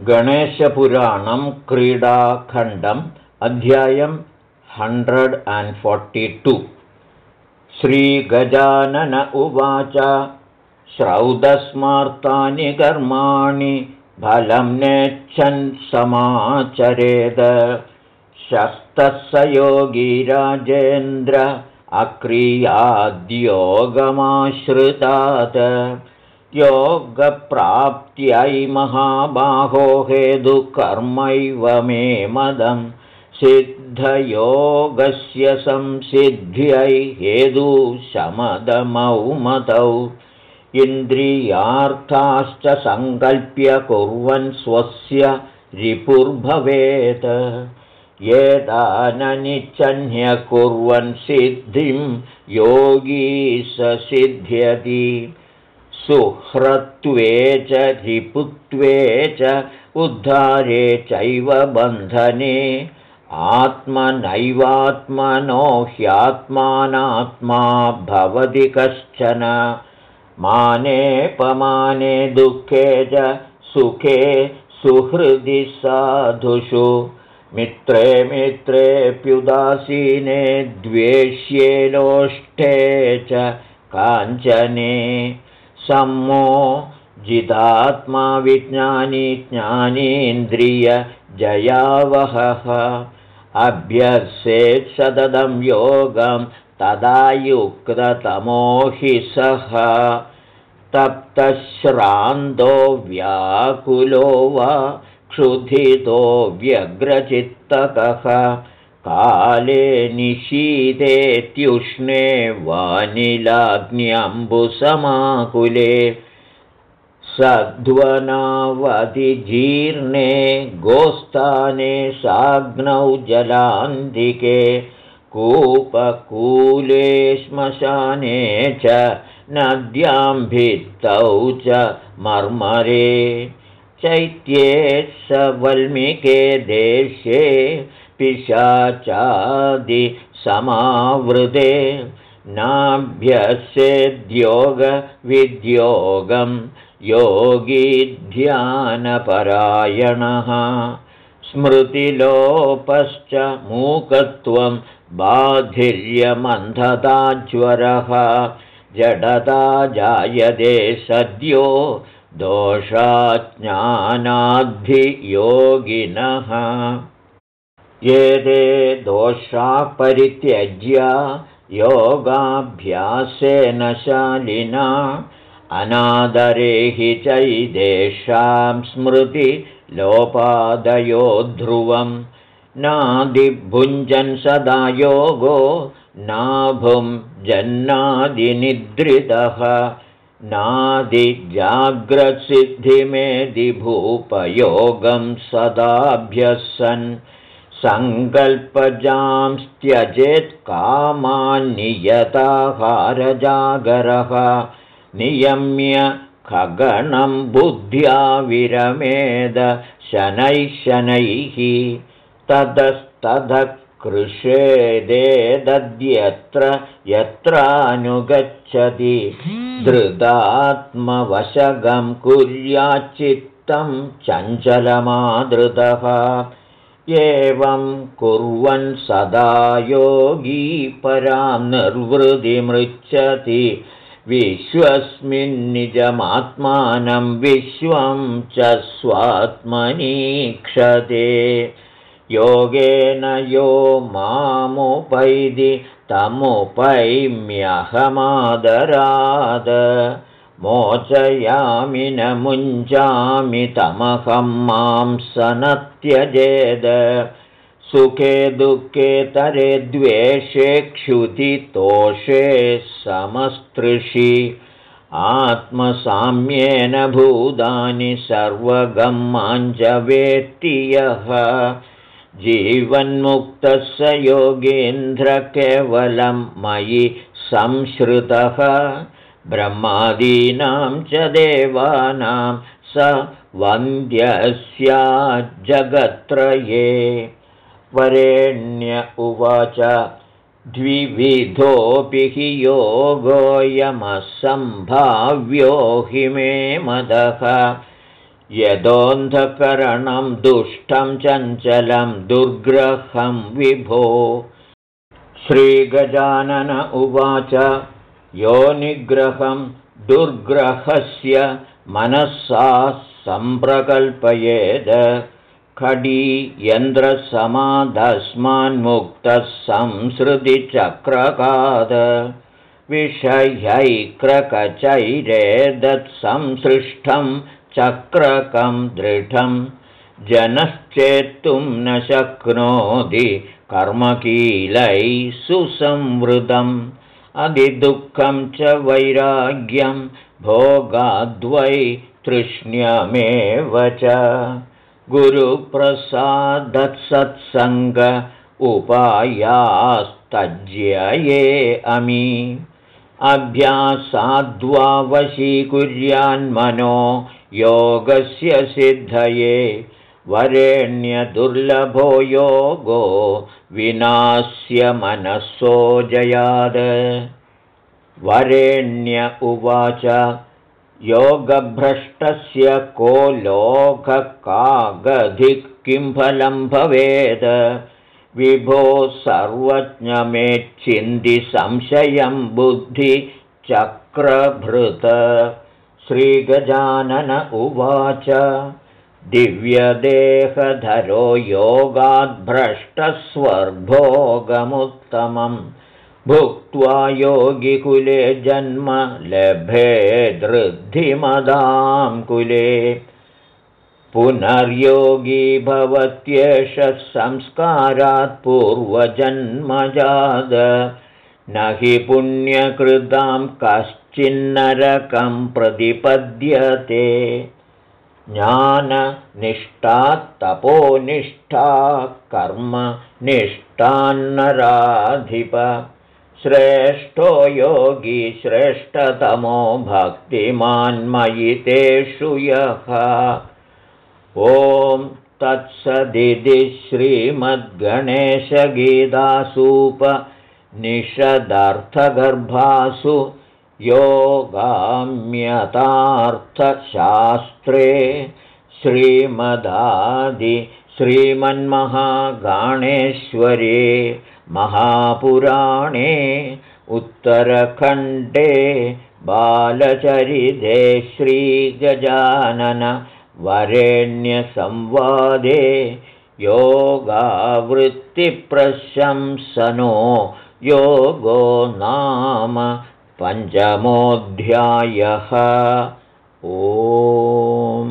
गणेशपुराणं क्रीडाखण्डम् अध्यायं hundred and forty two. श्रीगजानन उवाच श्रौदस्मार्तानि कर्माणि फलं नेच्छन् समाचरेद। शस्तः स योगी राजेन्द्र अक्रियाद्योगमाश्रितात् योगप्राप्त्यै महाबाहो हेदुकर्मैव मे मदं सिद्धयोगस्य संसिद्ध्यै हेदुशमदमौ इन्द्रियार्थाश्च सङ्कल्प्य कुर्वन् स्वस्य रिपुर्भवेत्। एताननिच्छन्य कुर्वन् सिद्धिं योगी स सिद्ध्यति सुह्रत्वे च रिपुत्वे च उद्धारे चैव बन्धने। आत्मनैवात्मनो ह्यात्मानात्मा भवति कश्चन। मानेपमाने दुःखे च सुखे सुहृदि साधुषु। मित्रे मित्रेऽप्युदासीने द्वेष्ये लोष्ठे च काञ्चने सम्मो जितात्मा विज्ञानी ज्ञानीन्द्रियजयावहः अभ्यसेत् सततं योगं तदा युक्ततमो हि सः। तप्तश्रान्तो व्याकुलो वा क्षुधितो व्यग्रचित्तकः काले निशीतेत्युष्णे वानिलाग्न्यम्बुसमाकुले। सध्वनावधिजीर्णे गोस्थाने साग्नौ जलान्तिके कूपकूले श्मशाने च नद्यां भित्तौ च मर्मरे। चैत्ये स वल्मिके देशे पिशाचादिसमावृते नाभ्यस्येद्योगविद्योगं योगी ध्यानपरायणः स्मृतिलोपश्च मूकत्वं बाधिर्यमन्धताज्वरः। जडता जायते सद्यो दोषाज्ञानाद्धियोगिनः एते दोषा परित्यज्य योगाभ्यासेन शालिना अनादरे हि चैदेषां स्मृतिलोपादयो ध्रुवं नादिभुञ्जन् सदा योगो नाभुं जन्नादिनिद्रितः। नादिजाग्रसिद्धिमेधिभूपयोगं सदाभ्यसन् सङ्कल्पजांस्त्यजेत् कामान्नियताहारजागरः नियम्य खगणं बुद्ध्या विरमेद शनैः शनैः ततस्ततः कृषेदेदद्यत्र यत्रानुगच्छति। धृतात्मवशगं कुर्याच्चित्तं चञ्चलमादृतः एवं कुर्वन् सदा योगी परां निर्वृतिमृच्छति विश्वस्मिन्निजमात्मानं विश्वं च स्वात्मनीक्षते। योगेन यो मामुपैदि तमुपैम्यहमादराद मोचयामि न मुञ्चामि तमहं मां सनत्यजेद। सुखे दुःखे तरे द्वेषे क्षुतितोषे समस्तृषि। आत्मसाम्येन भूतानि सर्वगं वेत्ति यः जीवन्मुक्तः स योगेन्द्रकेवलं मयि संश्रुतः ब्रह्मादीनां च देवानां स वन्द्यस्याज्जगत्त्रये वरेण्य उवाच द्विविधोऽपि हि योगोऽयमसम्भाव्यो हि मे मदः। यदोऽन्धकरणं दुष्टं चञ्चलं दुर्ग्रहं विभो। श्रीगजानन उवाच यो निग्रहं दुर्ग्रहस्य मनःसा सम्प्रकल्पयेद। खडी यन्द्रसमाधस्मान्मुक्तः संसृतिचक्रकाद विषह्यैक्रकचैरेदत्संसृष्टं चक्रकं दृढं। जनश्चेत्तुं न शक्नोति कर्मकीलैः सुसंवृतम् अधिदुःखं च वैराग्यं भोगाद्वै तृष्ण्यमेव च। गुरुप्रसादत्सत्सङ्ग उपायास्तज्य अमी। अभ्यासाद्वा वशीकुर्यान्मनो योगस्य सिद्धये वरेण्यदुर्लभो योगो विनास्य मनःसो जयाद। वरेण्य उवाच योगभ्रष्टस्य को लोककागधिक् किं फलं भवेद? विभो सर्वज्ञमेच्छिन्ति संशयं बुद्धिचक्रभृत श्रीगजानन उवाच दिव्यदेहधरो योगाद्भ्रष्टस्वर्भोगमुत्तमम् भुक्त्वा योगिकुले जन्म लभेदृद्धिमदां कुले। पुनर्योगी भवत्येष संस्कारात् पूर्वजन्मजाद न हि पुण्यकृतां कश्चिन्नरकं प्रतिपद्यते ज्ञाननिष्ठात्तपोनिष्ठा कर्मनिष्ठान्नराधिप श्रेष्ठो योगी श्रेष्ठतमो भक्तिमान्मयि तेषु यः। ॐ तत्सदिति श्रीमद्गणेशगीतासूपनिषदर्थगर्भासु योगाम्यतार्थशास्त्रे श्रीमदादि श्रीमन्महागाणेश्वरे महापुराणे उत्तरखण्डे बालचरिते श्रीगजाननवरेण्यसंवादे योगावृत्तिप्रशंसनो योगो नाम पञ्चमोऽध्यायः। ओ